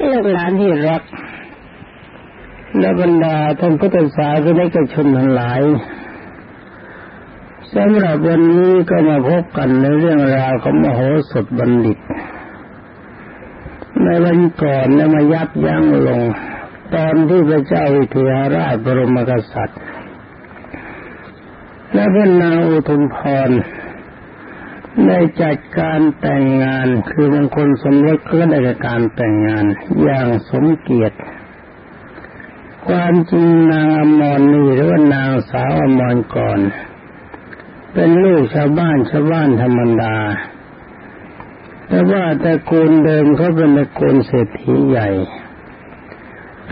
ลูกหลานที่รัก และบรรดาท่านพุทธศาสนิกชนทั้งหลายสำหรับวันนี้ก็มาพบกันในเรื่องราวของมโหสถบัณฑิต ในวันก่อนนี่ยมายับยั้งลง ตอนที่พระเจ้าวิเทหราชบรมกษัตริย์ และพระนางอุทุมพร ได้จัดการแต่งงานคือบางคนสมรสก็ได้การแต่งงานอย่างสมเกียรติ ความจริงนางอมรนี่หรือว่านางสาวอมรก่อน เป็นลูกชาวบ้านชาวบ้านธรรมดา แต่ว่าตระกูลเดิมเขาเป็นตระกูลเศรษฐีใหญ่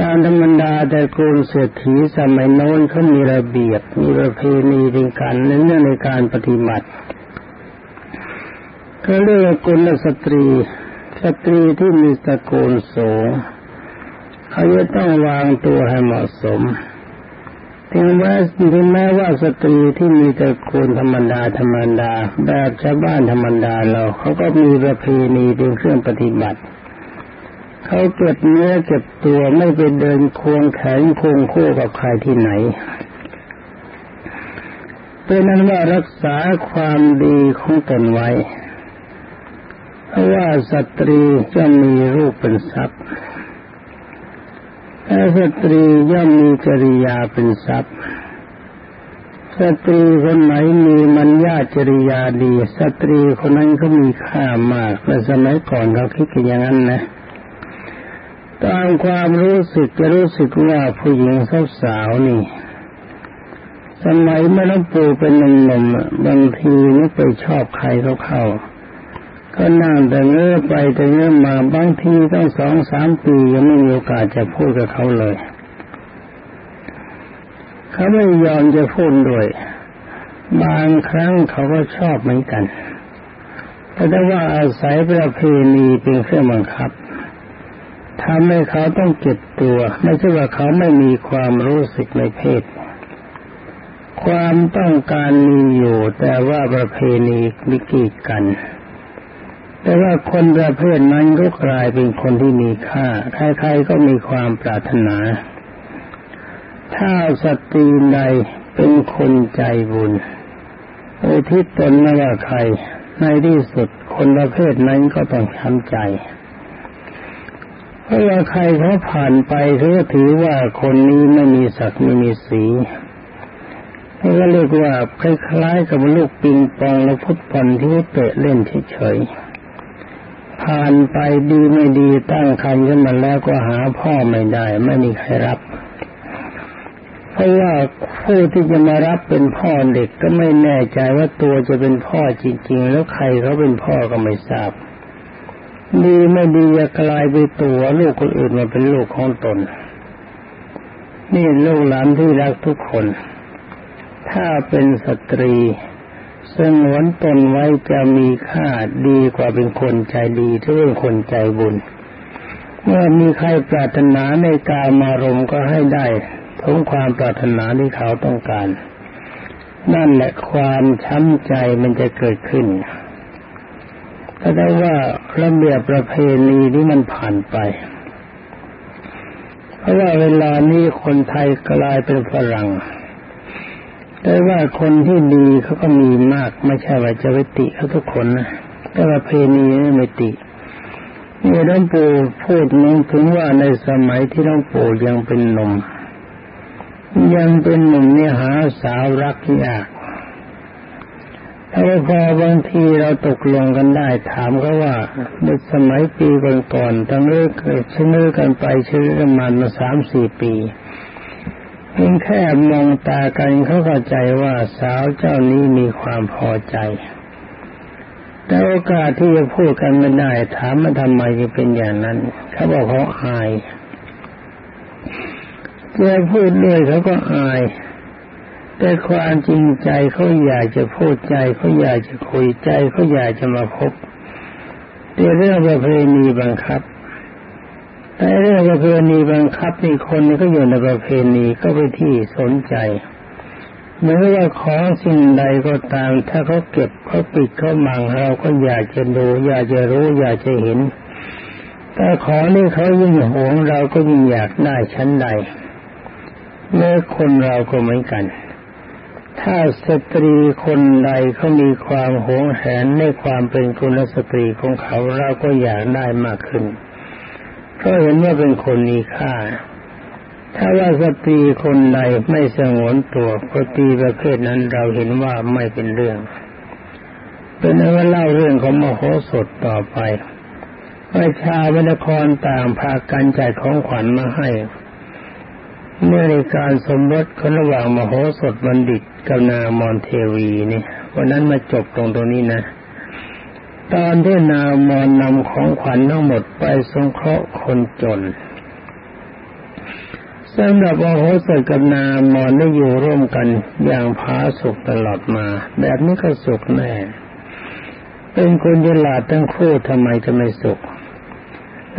ตามธรรมดาตระกูลเศรษฐีสมัยโน้นเขามีระเบียบมีประเพณีในการเน้นในการปฏิบัติ ก็เรียกกุลสตรี สตรีที่มีตระกูลสูงเขาจะต้องวางตัวให้เหมาะสมถึงแม้ถึงแม้ว่าสตรีที่มีตระกูลธรรมดาธรรมดา แบบชาวบ้านธรรมดาเราเขาก็มีประเพณีเป็นเครื่องปฏิบัติ เขาเก็บเนื้อเก็บตัวไม่ไปเดินควงแขนควงคู่กับใครที่ไหนเป็นนั้นว่ารักษาความดีของตนไว้ ว่าสตรีจะมีรูปเป็นทรัพย์แต่สตรีย่อมมีจริยาเป็นทรัพย์สตรีคนไหนมีมัญญาจริยาดี สตรีคนนั้นก็มีค่ามากในสมัยก่อนเราคิดกันอย่างนั้นนะตามความรู้สึกจะรู้สึกว่าผู้หญิงสาวๆนี่สมัยเมื่อหลวงปู่เป็นหนุ่มๆบางทีนึกไปชอบใครเขาเข้า ก็นั่งแต่เงื้อไปแต่เงื้อมาบางทีต้องสองสามปียังไม่มีโอกาสจะพูดกับเขาเลย เขาไม่ยอมจะพูดด้วย บางครั้งเขาก็ชอบเหมือนกันแต่ว่าอาศัยประเพณีเป็นเครื่องบังคับทำให้เขาต้องเก็บตัว ไม่ใช่ว่าเขาไม่มีความรู้สึกในเพศ ความต้องการมีอยู่ แต่ว่าประเพณีมิกีดกัน แต่ว่าคนประเภทนั้นก็กลายเป็นคนที่มีค่า ใครๆก็มีความปรารถนา ถ้าสตรีใดเป็นคนใจบุญอุทิศตนไม่ว่าใคร ในที่สุดคนประเภทนั้นก็ต้องช้ำใจเพราะว่าใครเขาผ่านไปเขาถือว่าคนนี้ไม่มีศักดิ์ไม่มีสีนี่ก็เรียกว่าคล้ายๆกับลูกปิงปองและฟุตบอลที่เตะเล่นเฉยๆ ผ่านไปดีไม่ดีตั้งคันขึ้นมาแล้วก็หาพ่อไม่ได้ ไม่มีใครรับ เพราะว่าผู้ที่จะมารับเป็นพ่อเด็กก็ไม่แน่ใจว่าตัวจะเป็นพ่อจริง ๆ แล้วใครเขาเป็นพ่อก็ไม่ทราบดีไม่ดีจะกลายไปตัวลูกคนอื่นมาเป็นลูกของตน นี่ลูกหลานที่รักทุกคน ถ้าเป็นสตรี สงวนตนไว้จะมีค่าดีกว่าเป็นคนใจดีถ้าเป็นคนใจบุญ เมื่อมีใครปรารถนาในกามารมก็ให้ได้ทงความปรารถนาที่เขาต้องการ นั่นแหละความช้ำใจมันจะเกิดขึ้นถ้าได้ว่าระเบียบประเพณีที่มันผ่านไป เพราะว่าเวลานี้คนไทยกลายเป็นฝรั่ง แต่ว่าคนที่ดีเขาก็มีมาก ไม่ใช่ว่าจะไปติเขาทุกคนนะแต่ว่าเพณีไม่ตินี่หลวงปู่พูดนึงถึงว่าในสมัยที่หลวงปู่ยังเป็นหนุ่มยังเป็นหนุ่มเนี่ยหาสาวรักยากแต่พอบางทีเราตกลงกันได้ ถามเขาว่าในสมัยปีก่อนๆตั้งเลิกเชื่อกันไปเชื่อกันมามาสามสี่ปี เพียงแค่มองตากันเขาเข้าใจว่าสาวเจ้านี้มีความพอใจ แต่โอกาสที่จะพูดกันไม่ได้ ถามมาทำไมจะเป็นอย่างนั้น เขาบอกเขาอายจะพูดด้วยเขาก็อาย แต่ความจริงใจเขาอยากจะพูดใจเขาอยากจะคุยใจเขาอยากจะมาพบแต่เรื่องประเพณีบังคับ เรื่องประเพณีบังคับนี่คนก็อยู่ในประเพณีก็ไปที่สนใจเมื่อว่าของสิ่งใดก็ตาม ถ้าเขาเก็บเขาปิดเขามังเราก็อยากจะดูอยากจะรู้อยากจะเห็นแต่ของนี่เขายิ่งหวงเราก็ยิ่งอยากได้ชั้นใดเมื่อคนเราก็เหมือนกัน ถ้าสตรีคนใดเขามีความหวงแหนในความเป็นคุณสตรีของเขาเราก็อยากได้มากขึ้น เพราะเห็นว่าเป็นคนมีค่า ถ้าว่าสตรีคนใดไม่สงวนตัวสตรีประเภทนั้นเราเห็นว่าไม่เป็นเรื่อง เป็นว่าเล่าเรื่องของมโหสถต่อไปประชาวนครต่างพากันจ่ายของขวัญมาให้ เมื่อในการสมรสคนระหว่างมโหสถบัณฑิตกับนางมอนเทวีนี่วันนั้นมาจบตรงตรงนี้นะ ตอนที่นางมอนนำของขวัญทั้งหมดไปสงเคราะห์คนจนสำหรับมโหสถกับนางมอนได้อยู่ร่วมกันอย่างผาสุกตลอดมา แบบนี้ก็สุขแน่ เป็นคนฉลาดทั้งคู่ทำไมจะไม่สุข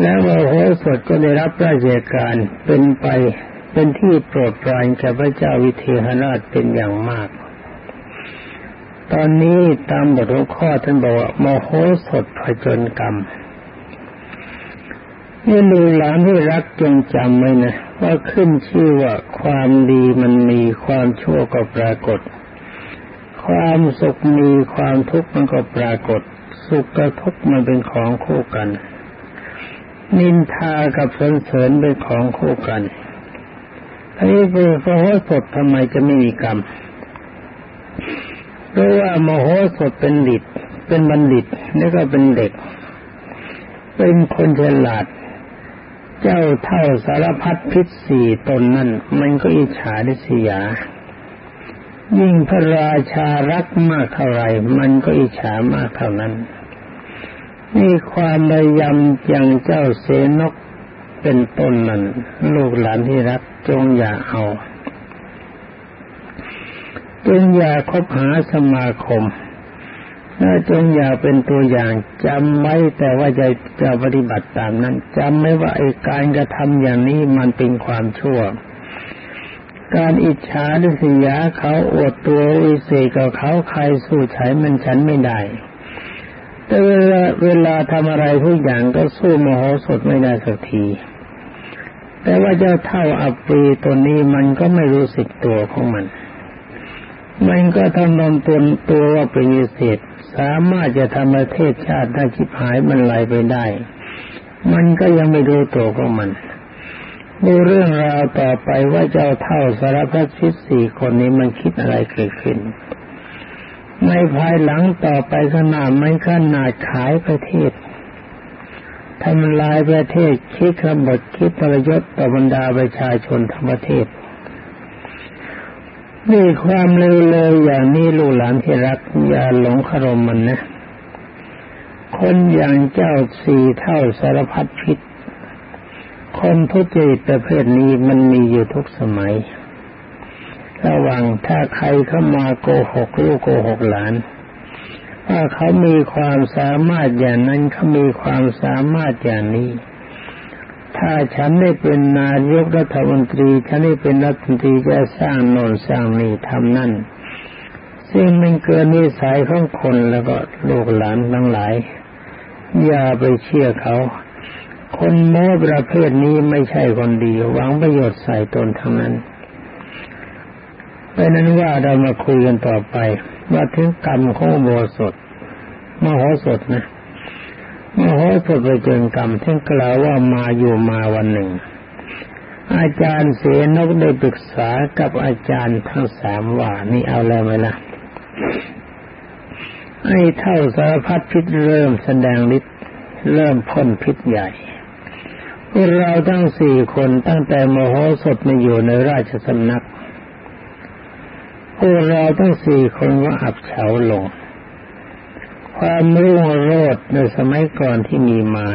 แล้วมโหสถก็ได้รับราชการเป็นไปเป็นที่โปรดปรานแก่พระเจ้าวิเทหราชเป็นอย่างมาก ตอนนี้ตามบทหัวข้อท่านบอกว่าโมโหสถผจญกรรมนี่ลูหลานที่รักจงจำไว้นะว่าขึ้นชื่อว่าความดีมันมีความชั่วก็ปรากฏ ความสุขมีความทุกข์มันก็ปรากฏ สุขกับทุกข์มันเป็นของคู่กัน นินทากับสรรเสริญเป็นของคู่กันอันนี้เป็นมโหสถทำไมจะไม่มีกรรม เพราะว่ามโหสถเป็นดิตเป็นบัณฑิตนี่ก็เป็นเด็ก เป็นคนฉลาด เจ้าเท่าสารพัดพิษสี่ตนนั่น มันก็อิจฉาดิสยา ยิ่งพระราชารักมากเท่าไรมันก็อิจฉามากเท่านั้นมีความพยยามอย่างเจ้าเสนกเป็นต้นนั้น ลูกหลานที่รักจงอย่าเอา จงอย่าคบหาสมาคมจงอย่าเป็นตัวอย่างจำไว้แต่ว่าจะจะปฏิบัติตามนั้นจำไม่ว่าไอ้การกระทำอย่างนี้มันเป็นความชั่ว การอิจฉาหรือสียาเขาอวดตัววิเศษกับเขาใครสู้ใช้มันฉันไม่ได้แต่เวลาเวลาทำอะไรทุกอย่างก็สู้มโหสถไม่ได้สักที แต่ว่าเจ้าเท่าอัปปีตัวนี้มันก็ไม่รู้สึกตัวของมัน มันก็ทำตนตนตัวว่าเป็นเศษสามารถจะทำประเทศชาติได้คิดหายมันไหลไปได้ มันก็ยังไม่รู้ตัวของมัน ดูเรื่องราวต่อไปว่าเจ้าเท่าสารพัดชิดสี่คนนี้มันคิดอะไรเกิดขึ้น ในภายหลังต่อไปขนาดไม่ขนาดขายประเทศทำลายประเทศคิดขบฏคิดประยศต่อบรรดาประชาชนทั้งประเทศ นี่ความเร็วเลยอย่างนี้ลูกหลานที่รักอย่าหลงคารมมันนะ คนอย่างเจ้าสี่เท่าสารพัดพิษ คนทุจริตประเภทนี้มันมีอยู่ทุกสมัย ระวังถ้าใครเข้ามาโกหกลูกโกหกหลานว่าเขามีความสามารถอย่างนั้นเขามีความสามารถอย่างนี้ ถ้าฉันได้เป็นนายกรัฐมนตรี ฉันได้เป็นรัฐมนตรีจะสร้างโน่นสร้างนี่ทำนั่น ซึ่งมันเกินนิสัยของคนแล้วก็ลูกหลานทั้งหลาย อย่าไปเชื่อเขา คนโม้ประเภทนี้ไม่ใช่คนดีหวังประโยชน์ใส่ตนทั้งนั้นเพราะนั้นว่าเรามาคุยกันต่อไป ว่าถึงกรรมของโมสดมโหสถนะ มโหสถไปเจอกรรมท่านกล่าวว่ามาอยู่มาวันหนึ่ง อาจารย์เสนกได้ปรึกษากับอาจารย์ทั้งสามว่านี่เอาแล้วไหมล่ะไอ้เท่าสารพัดพิษเริ่มแสดงฤทธิ์เริ่มพ่นพิษใหญ่พวกเราทั้งสี่คนตั้งแต่มโหสถมาอยู่ในราชสำนักพวกเราทั้งสี่คนก็อับเฉาลง ความรุ่งโรจน์ในสมัยก่อนที่มีมา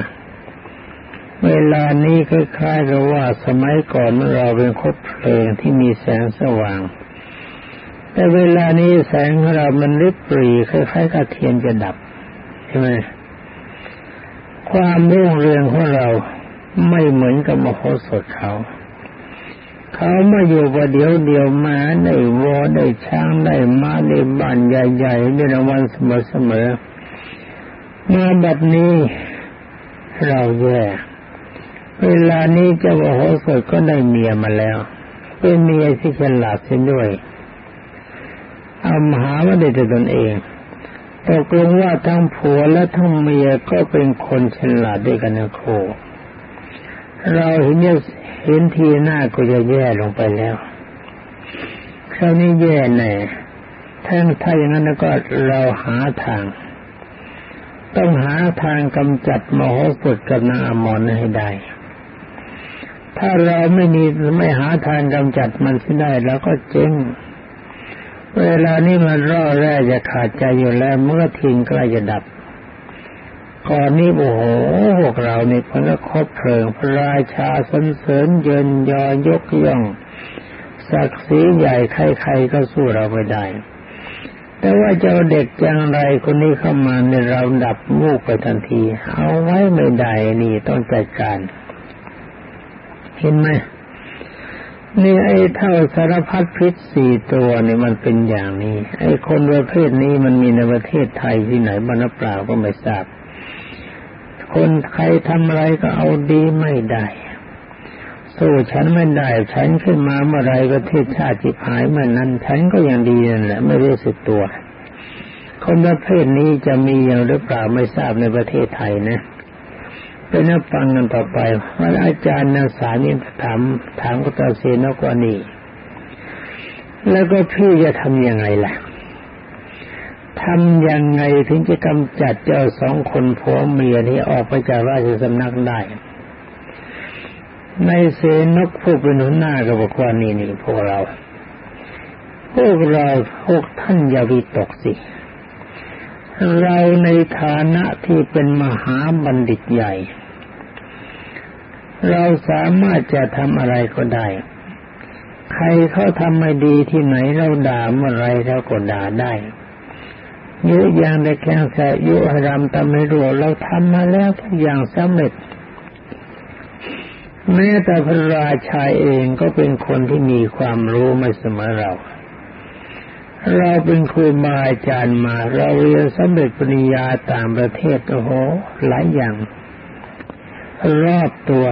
เวลานี้คล้ายๆกับว่าสมัยก่อนเราเป็นคบเพลิงที่มีแสงสว่าง แต่เวลานี้แสงของเรามันริบปรีคล้ายๆกับเทียนจะดับใช่ไหมความรุ่งเรืองของเราไม่เหมือนกับมโหสถเขา เขามาอยู่ประเดี๋ยวเดียวมาได้วอได้ช้างได้มาได้บ้านใหญ่ๆได้รางวัลเสมอๆมาแบบนี้เราแย่เวลานี้เจ้าโอโหสถก็ได้เมียมาแล้ว เป็นเมียที่ฉลาดเสียด้วยเอามหาว่าได้แต่ตนเองตกลงว่าทั้งผัวและทั้งเมียก็เป็นคนฉลาดด้วยกันนะโคเราเห็นเนี่ย เห็นทีหน้าก็จะแย่ลงไปแล้วคราวนี้แย่แน่ถ้าถ้าอย่างนั้นก็เราหาทาง ต้องหาทางกำจัดมโหสถกับนางอมรให้ได้ ถ้าเราไม่มีไม่หาทางกำจัดมันที่ได้แล้วก็เจ๊งเวลานี้มันร่อแร่จะขาดใจอยู่แล้วเมื่อทิ้งใกล้จะดับ ก่อนนี้โอ้โหพวกเราเนี่พิ่งก็คบเพลิงพระราชาสรรเสริญเยินยอยกย่องศักดิ์ศรีใหญ่ใครๆก็สู้เราไม่ได้ แต่ว่าเจ้าเด็กจังไรคนนี้เข้ามาในเราดับมูกไปทันที เอาไว้ไม่ได้นี่ต้องจัดการ เห็นไหมนี่ไอ้เท่าสารพัดพิษสี่ตัวนี่มันเป็นอย่างนี้ ไอ้คนประเภทนี้มันมีในประเทศไทยที่ไหนบ้างเปล่าก็ไม่ทราบ คนใครทำอะไรก็เอาดีไม่ได้สู้ฉันไม่ได้ ฉันขึ้นมาเมื่อไรประเทศชาติจิบหายเมื่อนั้น ฉันก็ยังดีนั่นแหละไม่รู้สึกตัว คนประเภทนี้จะมีอย่างหรือเปล่าไม่ทราบในประเทศไทยนะเป็นนักฟังกันต่อไปว่าอาจารย์นาสานี่ถามถามกุตาเสนกว่านี่แล้วก็พี่จะทำยังไงล่ะ ทำยังไงถึงจะกำจัดเจ้าสองคนผัวเมียนี้ออกไปจากราชสำนักได้ ในเสนกผู้เป็นหัวหน้าก็บอกว่านี่นี่พวกเรา พวกเราพวกท่านอย่าวิตกสิ เราในฐานะที่เป็นมหาบัณฑิตใหญ่ เราสามารถจะทำอะไรก็ได้ใครเขาทำไม่ดีที่ไหนเราด่าเมื่อไรเราก็ด่าได้ ยุอย่างได้แข่งแสยุรำตำไม่รู้เราทำมาแล้วทุกอย่างสำเร็จแม้แต่พระราชาเองก็เป็นคนที่มีความรู้ไม่เสมอเรา เราเป็นครูบาอาจารย์มา เราเรียนสำเร็จปริญญาต่างประเทศโอ้โหหลายอย่าง รอบตัว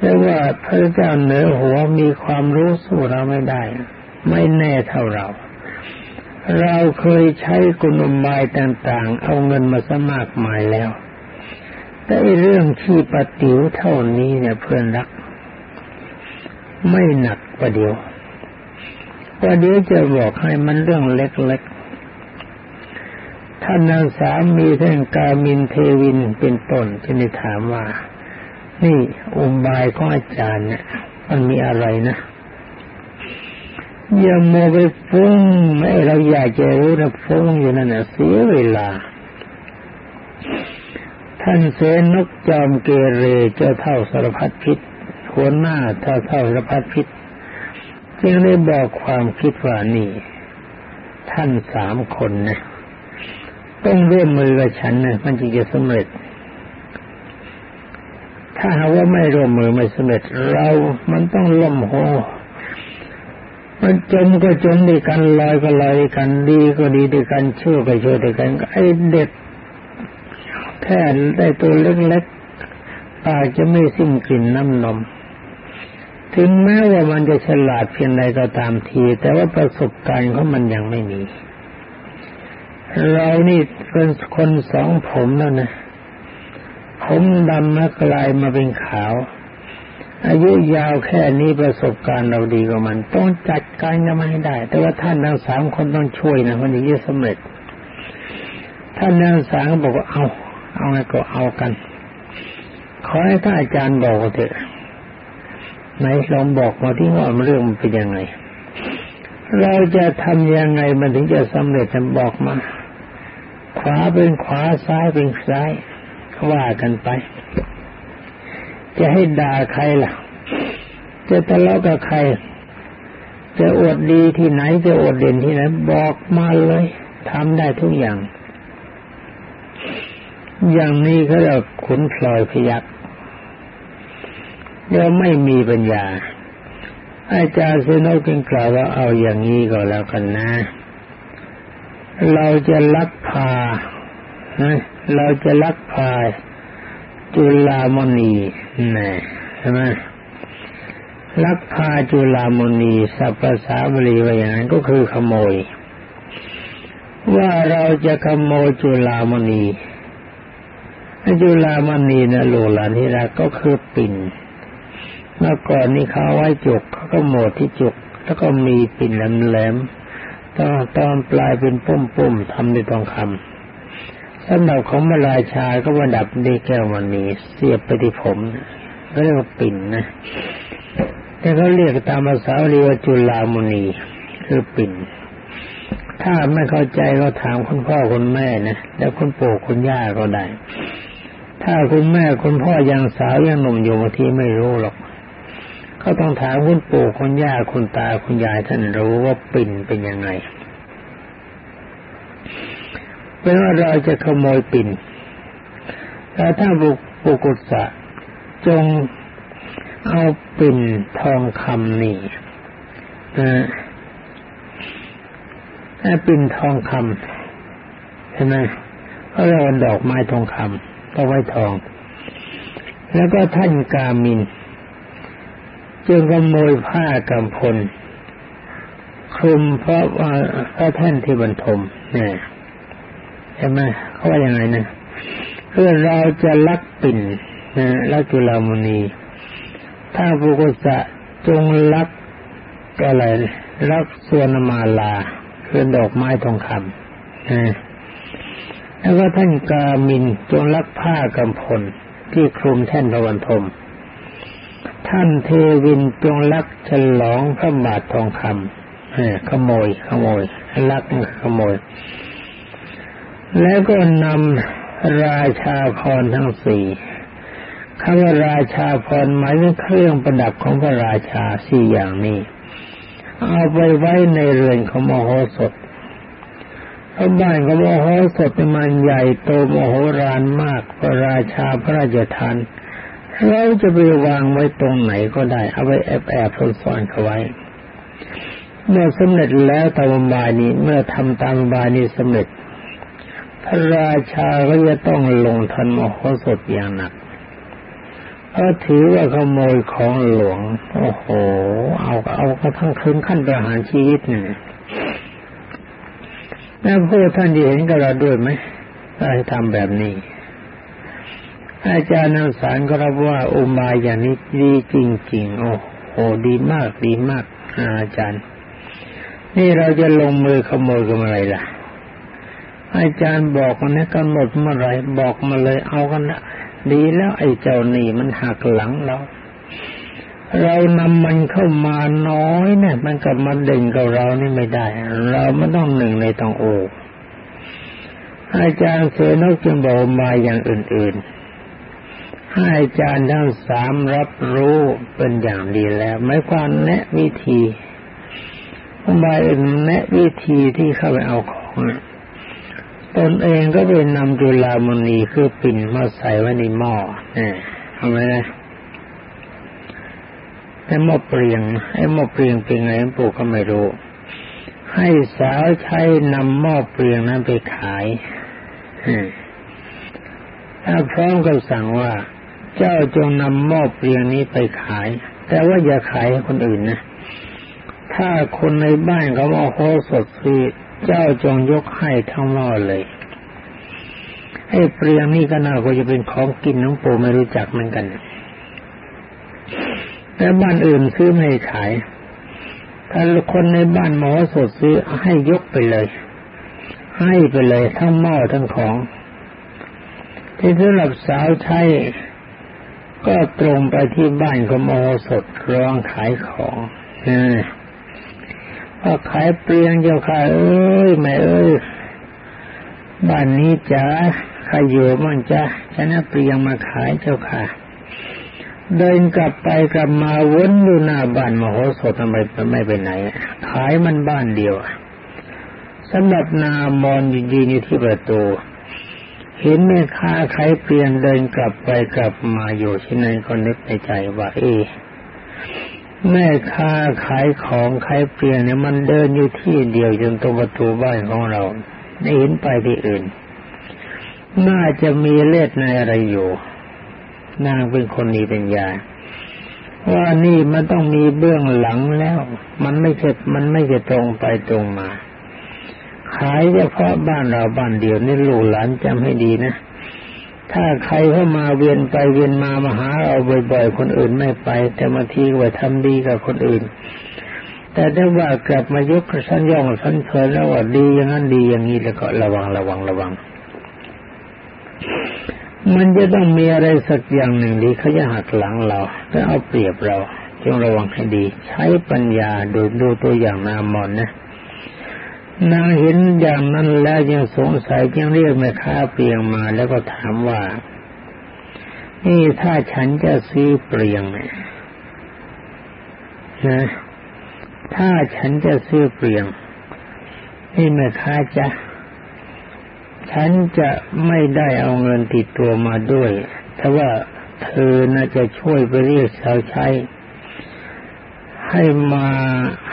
เรียกว่าพระเจ้าเหนือหัวมีความรู้สู้เราไม่ได้ ไม่แน่เท่าเรา เราเคยใช้กุลบายต่างๆ เอาเงินมาสมากมายแล้ว แต่เรื่องที่ปฏิวเท่านี้เนี่ยเพื่อนรัก ไม่หนักประเดียวว่าเดี๋ยวจะบอกให้มันเรื่องเล็กๆ ท่านนางสามีท่านกามินเทวินเป็นต้นจะได้ถามว่า นี่อุบายของอาจารย์เนี่ยมันมีอะไรนะ อย่าโมไปฟุ้งไม่เราอยากจะรู้นะฟุ้งอยู่นั่นนะเสียเวลา ท่านเสนกจอมเกเรเจ้าเท่าสารพัดพิษหัวหน้าเท่าเท่าสารพัดพิษจึงได้บอกความคิดว่านี่ ท่านสามคนนะต้องร่วมมือกับฉันนะมันจึงจะสำเร็จ ถ้าหาว่าไม่ร่วมมือไม่สำเร็จ เรามันต้องล่มโห มันจมก็จมด้วยกันลอยก็ลอยกันดีก็ดีด้วยกันชั่วก็ชั่วด้วยกันไอ้เด็กแค่ได้ตัวเล็กๆปากจะไม่สิ้นกลิ่นน้ำนม ถึงแม้ว่ามันจะฉลาดเพียงใดก็ตามที แต่ว่าประสบการณ์ของมันยังไม่มี เรานี่เป็นคนสองผมแล้วนะ ผมดำมากลายมาเป็นขาว อายุยาวแค่นี้ประสบการณ์เราดีกว่ามัน ต้องจัดการกันมาให้ได้ แต่ว่าท่านทั้งสามคนต้องช่วยนะมันถึงจะสำเร็จ ท่านทั้งสามบอกว่าเอาเอาไงก็เอากันขอให้ท่านอาจารย์บอกเถอะไหนลองบอกมาที่ว่าเรื่องมันเป็นยังไง เราจะทำยังไงมันถึงจะสำเร็จจะบอกมา ขวาเป็นขวาซ้ายเป็นซ้ายว่ากันไป จะให้ด่าใครล่ะ จะทะเลาะกับใคร จะอวดดีที่ไหนจะอวดเด่นที่ไหนบอกมาเลยทำได้ทุกอย่าง อย่างนี้เขาเรียกขุนพลอยพยักเราไม่มีปัญญา อาจารย์เซโนกินกล่าวว่าเอาอย่างนี้ก็แล้วกันนะ เราจะลักพาเราจะลักพาจุลามณี นี่ใช่ไหมลักพาจุลามณีสัพภาษาบาลีว่าอย่างนั้นก็คือขโมย ว่าเราจะขโมยจุลามณีจุลามณีนะโลลานที่รักก็คือปิ่นเมื่อก่อนนี้เขาไว้จุกเขาก็โหมดที่จุก แล้วก็มีปิ่นแหลมๆตอนตอนปลายเป็นปุ่มๆทำด้วยทองคำ สำหรับของมาราชาก็ประดับด้วยแก้วมณีเสียบไปที่ผมก็เรียกว่าปิ่นนะแต่เขาเรียกตามภาษาเรียกว่าจุลามณีคือปิ่น ถ้าไม่เข้าใจก็ถามคุณพ่อคุณแม่นะแล้วคุณปู่คุณย่าก็ได้ ถ้าคุณแม่คุณพ่อยังสาวยังหนุ่มอยู่บางทีไม่รู้หรอก ก็ต้องถามคุณปู่คุณย่าคุณตาคุณยายท่านรู้ว่าปิ่นเป็นยังไง เป็นว่าเราจะขโมยปิ่นแต่ถ้าบุกปุกุสะจงเอาปิ่นทองคำนี่นะถ้าปิ่นทองคำใช่ไหมก็เรียกว่าดอกไม้ทองคำต้องไว้ทอง แล้วก็ท่านกามินจึงขโมยผ้ากำพลคลุมเพราะว่าพระท่านที่บรรทมเนี่ย ใช่ไหมเขาว่าย่างไรนะเพื่อเราจะลักปิ่นนะลักจุลามณี ถ้าบุกุสะจงลักอะไรลักส่วนมาลาคือดอกไม้ทองคำนะแล้วก็ท่านกามินจงลักผ้ากำพลที่คลุมแท่นพระวันทมท่านเทวินจงลักฉลองพระบาททองคำขโมย ขโมย ลักขโมย แล้วก็นำราชาพรทั้งสี่คำว่าราชาพรหมายถึงเครื่องประดับของพระราชาสี่อย่างนี้ เอาไปไว้ในเรือนของมโหสถเพราะบ้านของมโหสถมันใหญ่โตมโหฬารมากพระราชาพระราชทานเราจะไปวางไว้ตรงไหนก็ได้ เอาไว้แอบแอบซ่อนเขาไว้ เมื่อสำเร็จแล้วตามบายนี้ เมื่อทำตามบายนี้สำเร็จ ระราชาก็จะต้องลงทันมโหสถอย่างหนักเพราะถือว่าขโมยของหลวง โอ้โห เอาเอากระทั่งคืนขั้นประหารชีวิตเนี่ยแล้วพวกท่านที่เห็นกับเราด้วยไหมได้ทำแบบนี้ อาจารย์นักสารก็รับว่าอุบายอย่างนี้ดีจริงๆ โอ้โห ดีมากดีมากอาจารย์ นี่เราจะลงมือขโมยกันอะไรล่ะ อาจารย์บอกมันนะกำหนดเมื่อไรบอกมาเลยเอากันละดีแล้วไอ้เจ้าหนี่มันหักหลังเรา เรานำมันเข้ามาน้อยเนี่ย มันกับมันเด่นกับเรานี่ไม่ได้ เราไม่ต้องหนึ่งในตองโออาจารย์เสนกจึงบอกมาอย่างอื่นๆ ให้อาจารย์ทั้งสามรับรู้เป็นอย่างดีแล้วไม่ความแนะวิธีบายแนะวิธีที่เข้าไปเอาของ ตนเองก็ไปนำจุลามณีคือปิ่นมาใส่ไว้ในหม้อเนี่ยทำไมนะไอ้หม้อเปลี่ยงไอ้หม้อเปลี่ยงเป็นไงปู่ก็ไม่รู้ ให้สาวใช้นำหม้อเปลี่ยงนั้นไปขายถ้าพร้อมกับสั่งว่า เจ้าจงนำหม้อเปลี่ยนนี้ไปขาย แต่ว่าอย่าขายให้คนอื่นนะถ้าคนในบ้านเขาเอาโคสดคือ เจ้าจงยกให้ทั้งหม้อเลยไอ้เปลี่ยนนี่ก็น่าก็จะเป็นของกินน้องปูไม่รู้จักเหมือนกันแต่บ้านอื่นซื้อไม่ขาย ถ้าคนในบ้านหมอสดซื้อให้ยกไปเลย ให้ไปเลยทั้งหม้อทั้งของ ที่สำหรับสาวใช้ก็ตรงไปที่บ้านของโมสดร้องขายของพ อขายเปลี่ยนเจ้าค่ะเอ้ยแม่เอ้ยบ้านนี้จ้าใครอยู่มั่งจ้าฉันเปลี่ยนมาขายเจ้าค่ะ เดินกลับไปกลับมาวนอยู่หน้าบ้านมโหสถทำไมไม่ไปไหน ขายมันบ้านเดียวสำหรับนามอนยืนอยู่ที่ประตูเห็นแม่ค้าขายเปลี่ยนเดินกลับไปกลับมาอยู่ที่นั่นก็นึกในใจว่าเอ๊ แม่ค้าขายของขายเปลี่ยนเนี่ยมันเดินอยู่ที่เดียวจนตรงประตูบ้านของเราไม่เห็นไปที่อื่น น่าจะมีเล็ดในอะไรอยู่ นางเป็นคนมีปัญญา ว่านี่มันต้องมีเบื้องหลังแล้ว มันไม่ใช่มันไม่ใช่ตรงไปตรงมา ขายเฉพาะบ้านเราบ้านเดียวนี่ลูกหลานจำให้ดีนะ ถ้าใครเข้ามาเวียนไปเวียนมามาหาเราบ่อยๆ คนอื่นไม่ไป แต่มาทีก็ทำดีกับคนอื่น แต่ถ้าว่ากลับมายกชั้นย่องชั้นเคินแล้วว่าดีอย่างนั้นดีอย่างนี้แล้วก็ระวังระวังระวัง มันจะต้องมีอะไรสักอย่างหนึ่งดีเขาจะหักหลังเราแล้วเอาเปรียบเราจงระวังให้ดี ใช้ปัญญาดูดูตัวอย่างนามอนนะ นางเห็นอย่างนั้นแล้วยังสงสัยยังเรียกแม่ค้าเปลียงมาแล้วก็ถามว่า นี่ถ้าฉันจะซื้อเปลียงเนี่ยนะถ้าฉันจะซื้อเปลียง นี่แม่ค้าจะฉันจะไม่ได้เอาเงินติดตัวมาด้วยแต่ว่าเธอน่าจะช่วยไปเรียกสาวใช้ ให้มา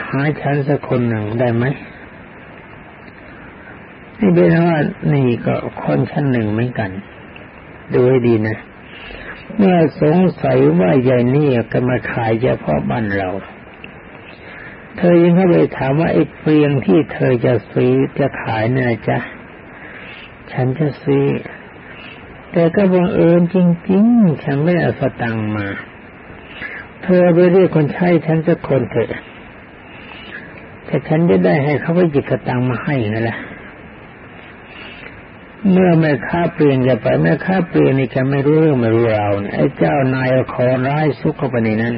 หาฉันสักคนหนึ่งได้ไหม นี่เป็นว่านี่ก็คนชั้นหนึ่งเหมือนกัน ดูให้ดีนะ เมื่อสงสัยว่าใหญ่นี่ก็มาขายเฉพาะบ้านเรา เธอยังเข้าไปถามว่าไอ้เปลียงที่เธอจะซื้อจะขายเนี่ยจ๊ะ ฉันจะซื้อ แต่ก็บังเอิญจริง ๆ ฉันไม่เอาสตังมา เธอไปเรียกคนใช้ฉันสักคนเถอะแต่ฉันจะได้ให้เขาไปหยิบสตังมาให้นั่นแหละ เมื่อแม่ค้าเปลี่ยนจะไปแม่ค้าเปลี่ยนนี่แกไม่รู้เรื่องไม่รู้ราวไอ้เจ้านายขอร้ายซุกเข้าไปในนั้น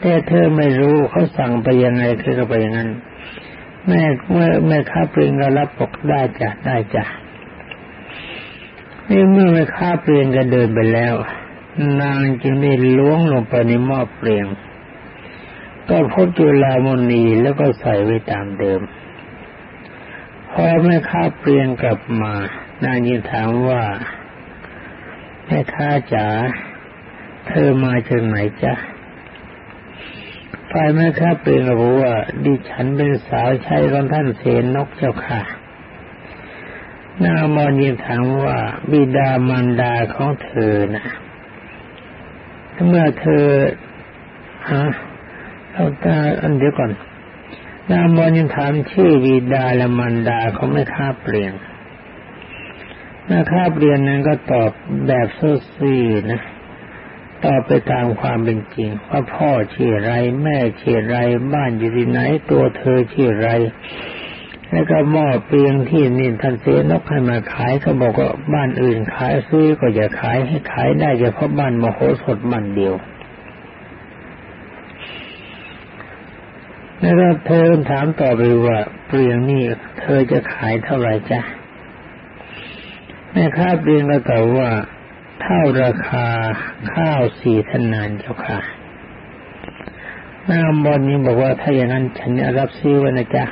แต่เธอไม่รู้เขาสั่งไปยังไงเธอก็ไปอย่างนั้น แม่เมื่อแม่ค้าเปลี่ยนก็รับปกได้จ้ะได้จ้ะนี่เมื่อแม่ค้าเปลี่ยนก็เดินไปแล้ว นางจึงได้ล้วงลงไปในหม้อเปลี่ยนก็พบจุลามณีแล้วก็ใส่ไว้ตามเดิม พอแม่ค้าเปลี่ยนกลับมานางยินถามว่าแม่ค้าจ๋าเธอมาจากไหนจ๊ะฝ่ายแม่ค้าเปลี่ยนบอกว่าดิฉันเป็นสาวใช้ของท่านเสนนกเจ้าค่ะนางมอนีถามว่าบิดามารดาของเธอนะเมื่อเธอฮะเราตาอันเดียวก่อน นางมอนีถามชื่อบิดาและมารดาเขาไม่ค่าเปลี่ยนนาค่าเปลี่ยนนั้นก็ตอบแบบโซซีนะตอบไปตามความเป็นจริง ว่าพ่อชื่อไร แม่ชื่อไร บ้านอยู่ที่ไหนตัวเธอชื่อไร แล้วก็หม้อเปียงที่นี่ท่านเสนกให้มาขายเขาบอกว่าบ้านอื่นขายซื้อก็อย่าขายให้ขายได้เฉพาะบ้านมโหสถมันเดียว แล้วก็เธอถามต่อไปว่าเปลียงนี่เธอจะขายเท่าไหร่จ๊ะแม่ค้าเปลียงก็ตอบว่าเท่าราคาข้าวสี่ทนานเจ้าค่ะนางบอลนี้บอกว่าถ้าอย่างนั้นฉันจะรับซื้อไว้นะจ๊ะ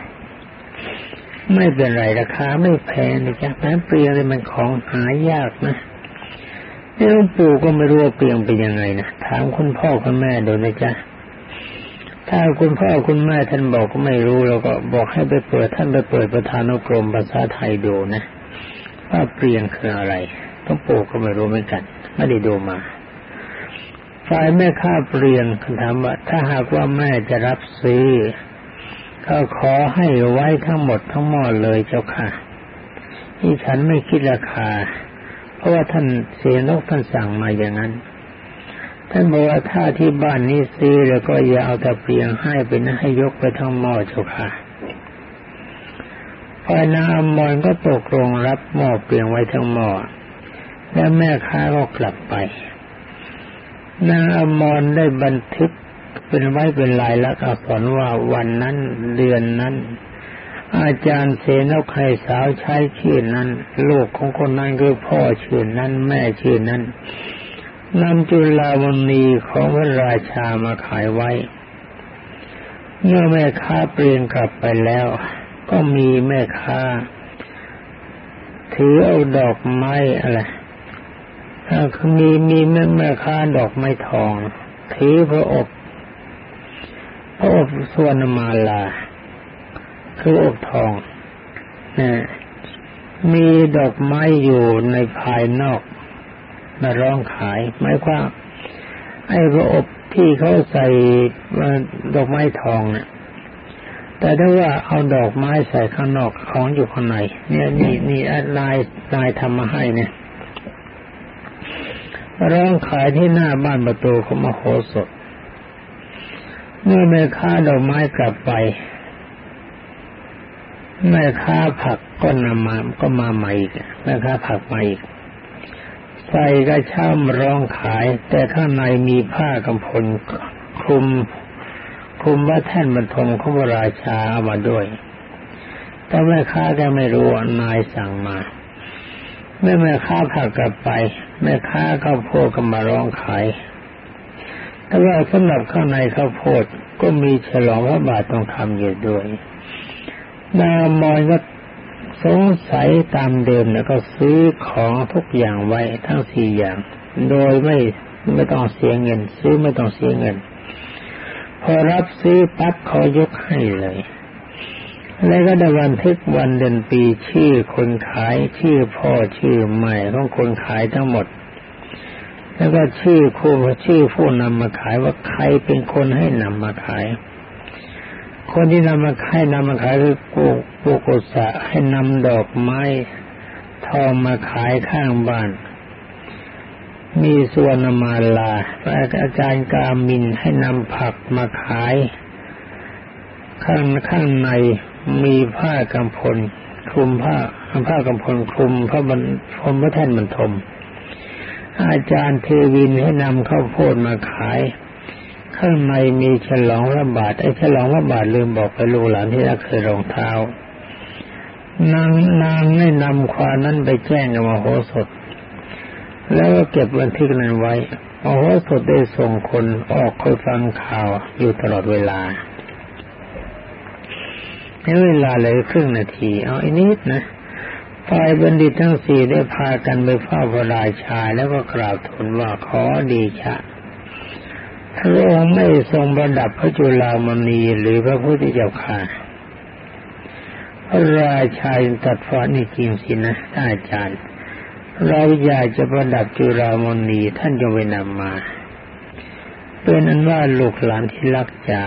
ไม่เป็นไรราคาไม่แพงนะจ๊ะแม้เปลียงเลยมันของหายากนะหลวปู่ก็ไม่รู้ว่าเปลียงเป็นยังไงนะถามคุณพ่อคุณแม่ดูนะจ๊ะ ถ้าคุณพ่อคุณแม่ท่านบอกก็ไม่รู้เราก็บอกให้ไปเปิดท่านไปเปิดประธานกรมภาษาไทยดูนะว่าเปลี่ยงคืออะไรต้องปู่ก็ไม่รู้เหมือนกัน ไม่ได้ดูมาฝ่ายแม่ค้าเปลี่ยนคำถามว่าถ้าหากว่าแม่จะรับซื้อก็ขอให้ไว้ทั้งหมดทั้งหมดเลยเจ้าค่ะที่ฉันไม่คิดราคา เพราะว่าท่านเสียนกท่านสั่งมาอย่างนั้น ท่านบอกว่าถ้าที่บ้านนี้ซื้อแล้วก็อย่าเอาต่เพียงให้เป็นให้ยกไปทั้งหม้อเจ้าค่ะพอนางอมรก็ตกลงรับหม้อเปลี่ยนไว้ทั้งหม้อแล้วแม่ค้าก็กลับไป นางอมรได้บันทึกเป็นไว้เป็นลายลักษณ์อักษรว่าวันนั้นเดือนนั้น อาจารย์เสนกใครสาวใช้ชื่อนั้น ลูกของคนนั้นคือพ่อชื่อนั้น แม่ชื่อนั้น นำจุลาวณีของพระราชามาขายไว้ เมื่อแม่ค้าเปลี่ยนกลับไปแล้ว ก็มีแม่ค้า ถือเอาดอกไม้อะไรมีมีแม่แม่ค้าดอกไม้ทอง ถือพระอบ พระอบสวนมาลา คืออบทองนะมีดอกไม้อยู่ในภายนอก มาร้องขายหมายความไอ้ระอบที่เขาใส่ดอกไม้ทองเนี่ยแต่ถ้าว่าเอาดอกไม้ใส่ข้างนอกของอยู่ข้างในเนี่ยนี่นี่ลายลายทำมาให้เนี่ยร้องขายที่หน้าบ้านประตูของมโหสถ เมื่อแม่ค้าดอกไม้กลับไปแม่ค้าผักก็นำมาก็มาใหม่อีกแม่ค้าผักมาอีก ใส่กระช่ำร้องขาย แต่ข้างในมีผ้ากำพลคลุมคลุมว่าแท่นบรรทมของพระราชาเอามาด้วย แต่แม่ค้าก็ไม่รู้นายสั่งมาเมื่อแม่ค้าผักกลับไป แม่ค้าข้าวโพดก็มาร้องขาย แต่ว่าสำหรับข้างในข้าวโพดก็มีฉลองพระบาททองคำอยู่ด้วยนามอยก็ สงสัยตามเดิมแล้วก็ซื้อของทุกอย่างไว้ทั้งสี่อย่าง โดยไม่ไม่ต้องเสียเงิน ซื้อไม่ต้องเสียเงิน พอรับซื้อปั๊บเขายกให้เลย แล้วก็ได้บันทึกวันเดือนปีชื่อคนขายชื่อพ่อชื่อแม่ของคนขายทั้งหมด แล้วก็ชื่อคู่ชื่อผู้นำมาขายว่าใครเป็นคนให้นำมาขาย คนที่นำมาขายนำมาขายคือกูกูกุสะให้นำดอกไม้ทองมาขายข้างบ้าน มีส่วนมาลาอาจารย์กามินให้นำผักมาขาย ข้างข้างในมีผ้ากำพลคลุมผ้าผ้ากำพลคลุมพระบรรพรมพระแท่นบรรทม อาจารย์เทวินให้นำข้าวโพดมาขาย ข้างในมีฉลองพระบาทไอ้ฉลองพระบาทลืมบอกไปลูกหลานที่รักเคยรองเท้านางนางได้นำความนั้นไปแจ้งกับมโหสถ แล้วก็เก็บบันทึกนั้นไว้มโหสถได้ส่งคนออกคอยฟังข่าวอยู่ตลอดเวลาในเวลาเลยครึ่งนาที เอาอีนิดนะฝ่ายบัณฑิตทั้งสี่ได้พากันไปเฝ้าพระราชาแล้วก็กราบทูลว่าขอดีชะ พระองค์ไม่ทรงประดับพระจุลามณีหรือพระพุทธเจ้าค่ะพระราชาตัดฟ้านี่จริงสินะท่านอาจารย์ เราอยากจะประดับจุลามณีท่านจะไปนำมา เป็นอันว่าลูกหลานที่รักจ๋า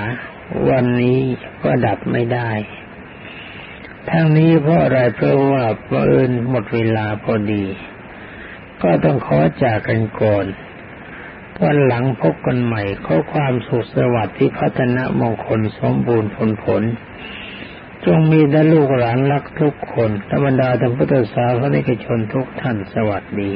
วันนี้ประดับไม่ได้ทั้งนี้เพราะอะไรเพราะว่าเอิญหมดเวลาพอดี ก็ต้องขอจากกันก่อน วันหลังพบกันใหม่ข้อความสุขสวัสดิ์ที่พัฒนามงคลสมบูรณ์ผลผล จงมีแต่ลูกหลานรักทุกคนธรรมดาธรรมพุทธศาสนิกชนทุกท่านสวัสดี